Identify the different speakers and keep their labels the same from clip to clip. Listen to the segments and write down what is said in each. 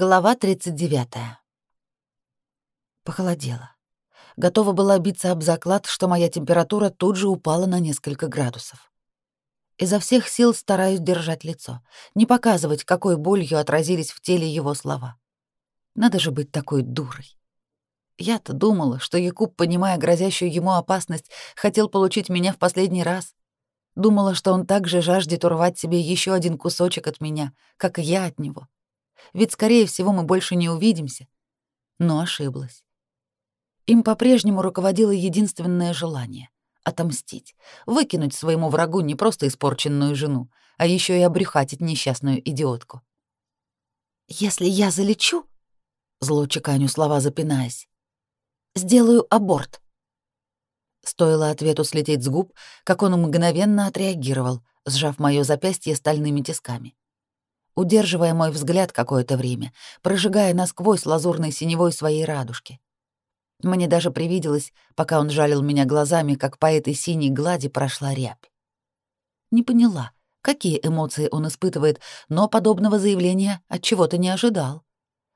Speaker 1: Глава 39. Похолодело. Готова была биться об заклад, что моя температура тут же упала на несколько градусов. Изо всех сил стараюсь держать лицо, не показывать, какой болью отразились в теле его слова. Надо же быть такой дурой. Я-то думала, что Якуб, понимая грозящую ему опасность, хотел получить меня в последний раз. Думала, что он также жаждет урвать себе еще один кусочек от меня, как и я от него. Ведь, скорее всего, мы больше не увидимся. Но ошиблась. Им по-прежнему руководило единственное желание — отомстить, выкинуть своему врагу не просто испорченную жену, а еще и обрюхатить несчастную идиотку. «Если я залечу...» — зло чеканю слова запинаясь. «Сделаю аборт». Стоило ответу слететь с губ, как он мгновенно отреагировал, сжав моё запястье стальными тисками удерживая мой взгляд какое-то время, прожигая насквозь лазурной синевой своей радужки. Мне даже привиделось, пока он жалил меня глазами, как по этой синей глади прошла рябь. Не поняла, какие эмоции он испытывает, но подобного заявления от чего-то не ожидал.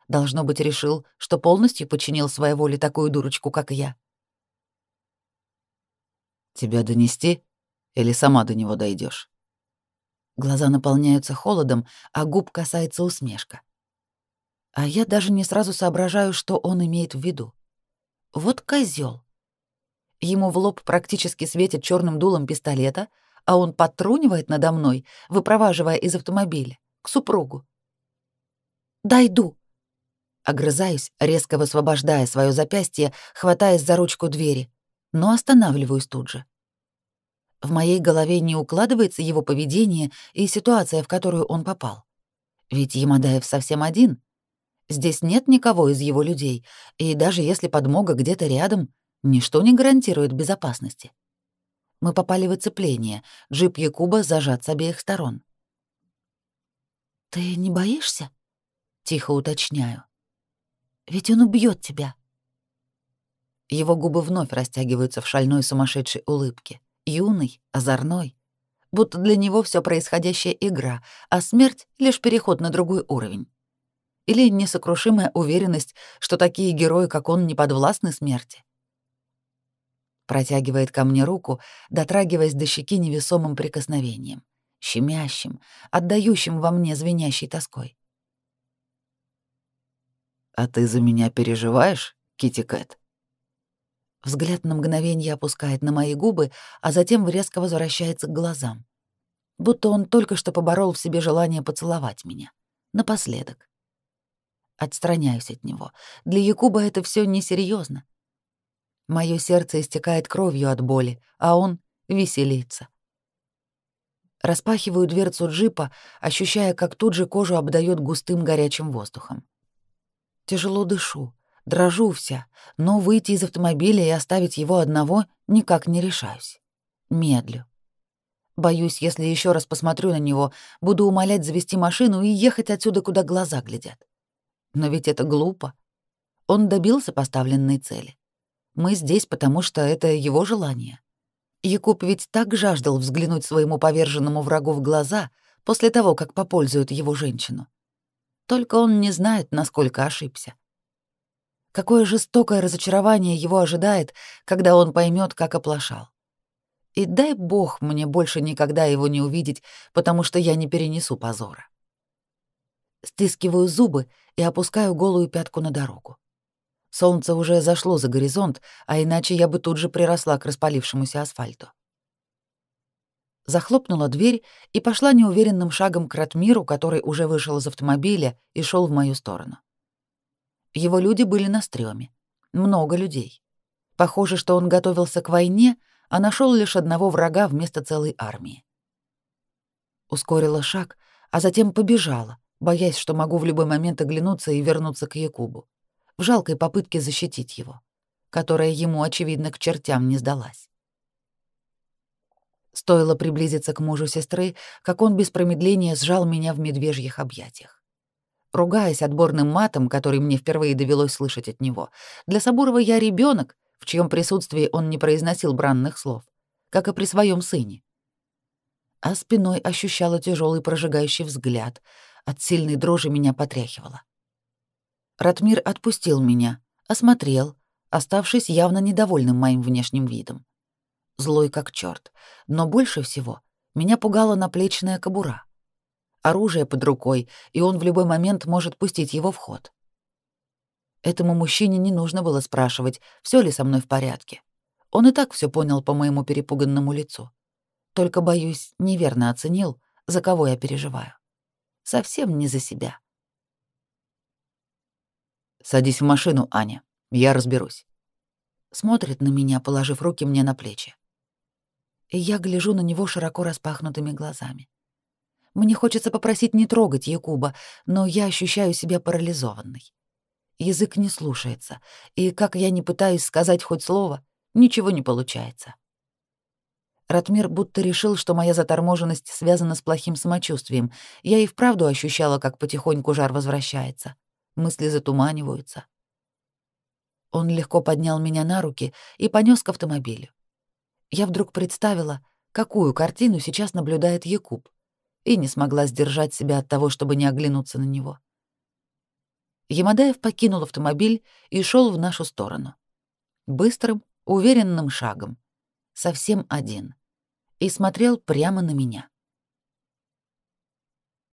Speaker 1: Должно быть, решил, что полностью подчинил своей воле такую дурочку, как я.
Speaker 2: Тебя донести или сама до него дойдешь?
Speaker 1: Глаза наполняются холодом, а губ касается усмешка. А я даже не сразу соображаю, что он имеет в виду. Вот козёл. Ему в лоб практически светит чёрным дулом пистолета, а он подтрунивает надо мной, выпроваживая из автомобиля, к супругу. «Дойду!» Огрызаюсь, резко высвобождая своё запястье, хватаясь за ручку двери, но останавливаюсь тут же. В моей голове не укладывается его поведение и ситуация, в которую он попал. Ведь Ямадаев совсем один. Здесь нет никого из его людей, и даже если подмога где-то рядом, ничто не гарантирует безопасности. Мы попали в оцепление, джип Якуба зажат с обеих сторон. «Ты не боишься?» — тихо уточняю. «Ведь он убьет тебя». Его губы вновь растягиваются в шальной сумасшедшей улыбке юный, озорной. Будто для него все происходящее игра, а смерть — лишь переход на другой уровень. Или несокрушимая уверенность, что такие герои, как он, не подвластны смерти. Протягивает ко мне руку, дотрагиваясь до щеки невесомым прикосновением, щемящим, отдающим во мне звенящей тоской.
Speaker 2: «А ты за меня переживаешь, Китти Кэт?»
Speaker 1: Взгляд на мгновение опускает на мои губы, а затем резко возвращается к глазам. Будто он только что поборол в себе желание поцеловать меня. Напоследок. Отстраняюсь от него. Для Якуба это все несерьезно. Мое сердце истекает кровью от боли, а он веселится. Распахиваю дверцу джипа, ощущая, как тут же кожу обдает густым горячим воздухом. Тяжело дышу, Дрожу вся, но выйти из автомобиля и оставить его одного никак не решаюсь. Медлю. Боюсь, если еще раз посмотрю на него, буду умолять завести машину и ехать отсюда, куда глаза глядят. Но ведь это глупо. Он добился поставленной цели. Мы здесь, потому что это его желание. Якуб ведь так жаждал взглянуть своему поверженному врагу в глаза после того, как попользует его женщину. Только он не знает, насколько ошибся. Какое жестокое разочарование его ожидает, когда он поймет, как оплошал. И дай бог мне больше никогда его не увидеть, потому что я не перенесу позора. Стискиваю зубы и опускаю голую пятку на дорогу. Солнце уже зашло за горизонт, а иначе я бы тут же приросла к распалившемуся асфальту. Захлопнула дверь и пошла неуверенным шагом к Ратмиру, который уже вышел из автомобиля и шел в мою сторону. Его люди были на стреме. Много людей. Похоже, что он готовился к войне, а нашел лишь одного врага вместо целой армии. Ускорила шаг, а затем побежала, боясь, что могу в любой момент оглянуться и вернуться к Якубу, в жалкой попытке защитить его, которая ему, очевидно, к чертям не сдалась. Стоило приблизиться к мужу сестры, как он без промедления сжал меня в медвежьих объятиях ругаясь отборным матом, который мне впервые довелось слышать от него. Для Сабурова я ребенок, в чьем присутствии он не произносил бранных слов, как и при своем сыне. А спиной ощущала тяжелый прожигающий взгляд, от сильной дрожи меня потряхивало. Ратмир отпустил меня, осмотрел, оставшись явно недовольным моим внешним видом. Злой как черт, но больше всего меня пугала наплечная кобура — оружие под рукой, и он в любой момент может пустить его в ход. Этому мужчине не нужно было спрашивать, все ли со мной в порядке. Он и так все понял по моему перепуганному лицу. Только, боюсь, неверно оценил, за кого я переживаю. Совсем не за себя.
Speaker 2: «Садись в машину, Аня. Я разберусь».
Speaker 1: Смотрит на меня, положив руки мне на плечи. И я гляжу на него широко распахнутыми глазами. Мне хочется попросить не трогать Якуба, но я ощущаю себя парализованной. Язык не слушается, и как я не пытаюсь сказать хоть слово, ничего не получается. Ратмир будто решил, что моя заторможенность связана с плохим самочувствием. Я и вправду ощущала, как потихоньку жар возвращается. Мысли затуманиваются. Он легко поднял меня на руки и понёс к автомобилю. Я вдруг представила, какую картину сейчас наблюдает Якуб — и не смогла сдержать себя от того, чтобы не оглянуться на него. Емадаев покинул автомобиль и шел в нашу сторону. Быстрым, уверенным шагом. Совсем один. И смотрел прямо на меня.